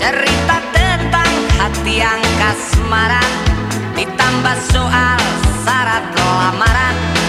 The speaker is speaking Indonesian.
Cerita tentang hati yang kasmaran Ditambah soal syarat lamaran